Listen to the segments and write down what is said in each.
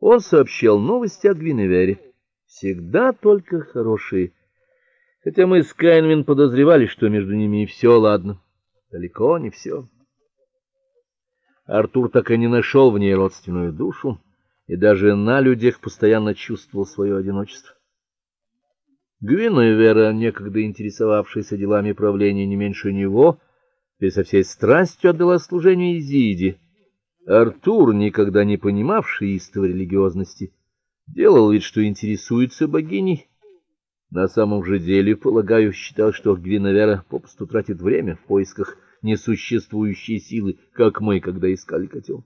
Он сообщал новости о Гвиневере, всегда только хорошие. Хотя мы с Кайнвин подозревали, что между ними и все ладно. Далеко не все. Артур так и не нашел в ней родственную душу, и даже на людях постоянно чувствовал свое одиночество. Гвиневера, некогда интересовавшаяся делами правления не меньше него, теперь со всей страстью отдала служению Изиде. Артур, никогда не понимавший истовой религиозности, делал вид, что интересуется богиней. На самом же деле, полагаю, считал, что Гвиневера попросту тратит время в поисках несуществующей силы, как мы, когда искали котел.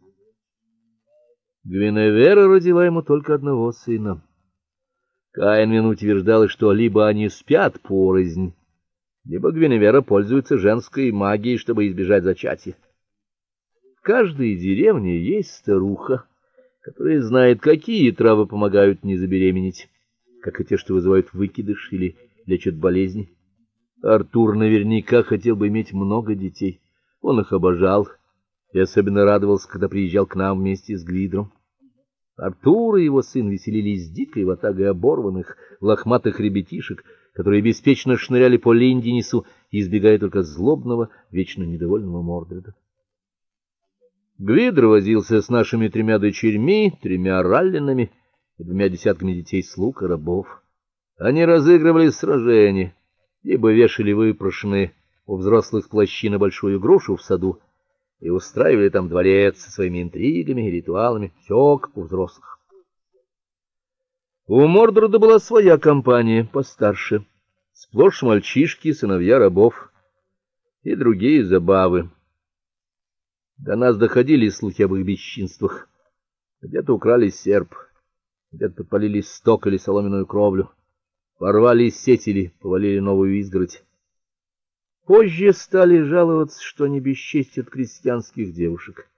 Гвиневера родила ему только одного сына. Каинвин утверждал, что либо они спят порознь, либо Гвиневера пользуется женской магией, чтобы избежать зачатия. Каждой деревне есть старуха, которая знает, какие травы помогают не забеременеть, как и те, что вызывают выкидыш или лечат болезни. Артур наверняка хотел бы иметь много детей. Он их обожал и особенно радовался, когда приезжал к нам вместе с Глидром. Артур и его сын веселились с дикой ватагой оборванных, лохматых ребятишек, которые беспечно шныряли по Линдинису, избегая только злобного, вечно недовольного Мордреда. Гвидр возился с нашими тремя дочерьми, тремя раллинами и двумя десятками детей слуг и рабов. Они разыгрывали сражения, либо вешали выпрошенные у взрослых плащи на большую грушу в саду и устраивали там дворец со своими интригами и ритуалами, все как у взрослых. У Мордрода была своя компания, постарше, сплошь мальчишки, сыновья рабов и другие забавы. До нас доходили слухи об их бесчинствах. Где-то украли серп, где-то подпалили сток или соломенную кровлю. Порвали сетели, повалили новую изгородь. Позже стали жаловаться, что они бесчестят крестьянских девушек.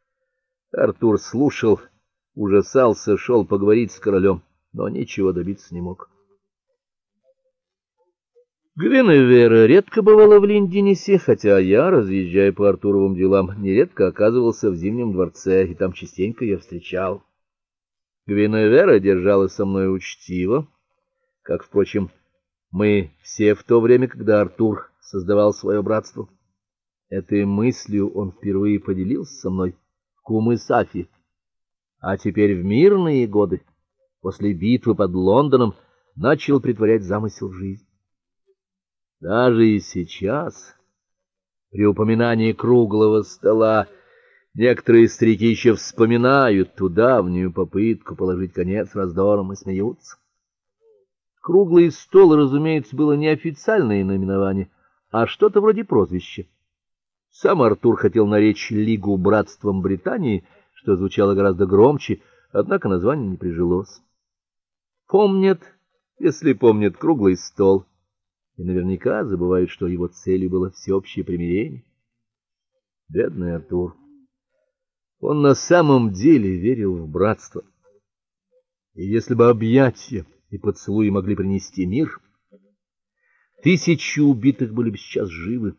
Артур слушал, ужасался, шел поговорить с королем, но ничего добиться не мог. Гвиневера редко бывала в Линдинисе, хотя я, разъезжая по Артуровым делам, нередко оказывался в Зимнем дворце, и там частенько я встречал. Гвиневера держалась со мной учтиво, как, впрочем, мы все в то время, когда Артур создавал свое братство. Этой мыслью он впервые поделился со мной в Кумысафи. А теперь в мирные годы, после битвы под Лондоном, начал притворять замысел в жизнь. Даже и сейчас, при упоминании круглого стола, некоторые старики еще вспоминают ту давнюю попытку положить конец раздорам и смеются. Круглый стол, разумеется, было не официальное наименование, а что-то вроде прозвища. Сам Артур хотел наречь Лигу братством Британии, что звучало гораздо громче, однако название не прижилось. Помнят, если помнят, круглый стол, и наверняка забывают, что его целью было всеобщее примирение. Бедный Артур. Он на самом деле верил в братство. И если бы объятия и поцелуи могли принести мир. Тысячи убитых были бы сейчас живы.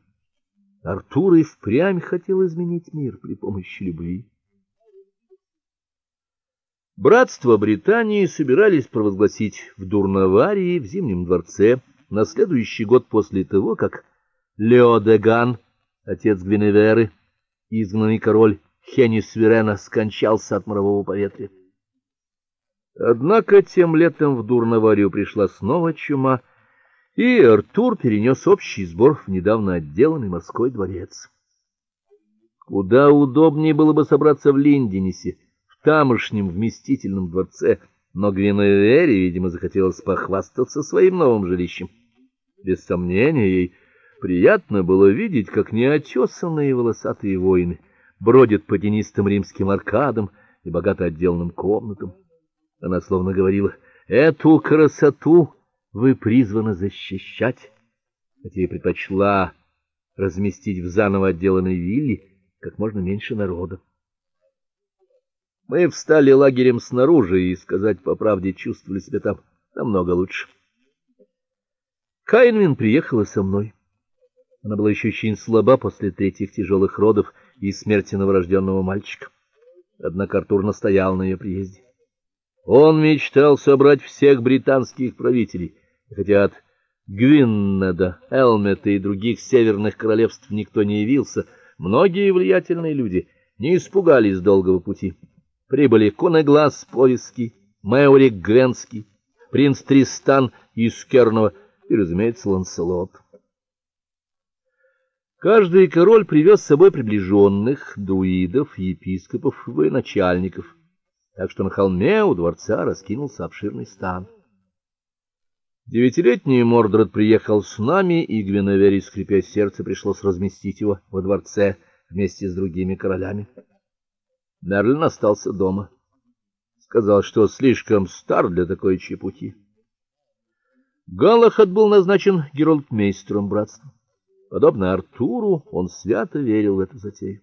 Артур и впрямь хотел изменить мир при помощи любви. Братство Британии собирались провозгласить в Дурнаварии в Зимнем дворце на следующий год после того, как Леодеган, отец Гвиневеры, изгнанный король Хенис Вирена, скончался от морового поветрия. Однако тем летом в Дурноварию пришла снова чума, и Артур перенес общий сбор в недавно отделанный морской дворец. Куда удобнее было бы собраться в Линденисе, в тамошнем вместительном дворце, но Гвиневере, видимо, захотелось похвастаться своим новым жилищем. Без сомнения, ей приятно было видеть, как неотесанные волосатые воины бродят по тенистым римским аркадам и богато отделанным комнатам. Она словно говорила: "Эту красоту вы призваны защищать". Хотя и предпочла разместить в заново отделанной вилле как можно меньше народа. Мы встали лагерем снаружи и, сказать по правде, чувствовали себя там намного лучше. Кайнвин приехала со мной. Она была еще очень слаба после третьих тяжелых родов и смерти новорожденного мальчика. Однако Артур настоял на ее приезде. Он мечтал собрать всех британских правителей, хотя от Гвиннеда, Элмета и других северных королевств никто не явился, многие влиятельные люди не испугались долгого пути. Прибыли Конеглас Повиский, Мэурик Гвенский, принц Тристан из Кернова и, разумеется, Ланселот. Каждый король привез с собой приближенных, друидов, епископов, военачальников, так что на холме у дворца раскинулся обширный стан. Девятилетний Мордред приехал с нами, и Гвиневере, скрипя сердце, пришлось разместить его во дворце вместе с другими королями. Мерлин остался дома. Сказал, что слишком стар для такой чепухи. Галахад был назначен геролдмейстером братства. Подобно Артуру, он свято верил в эту затею.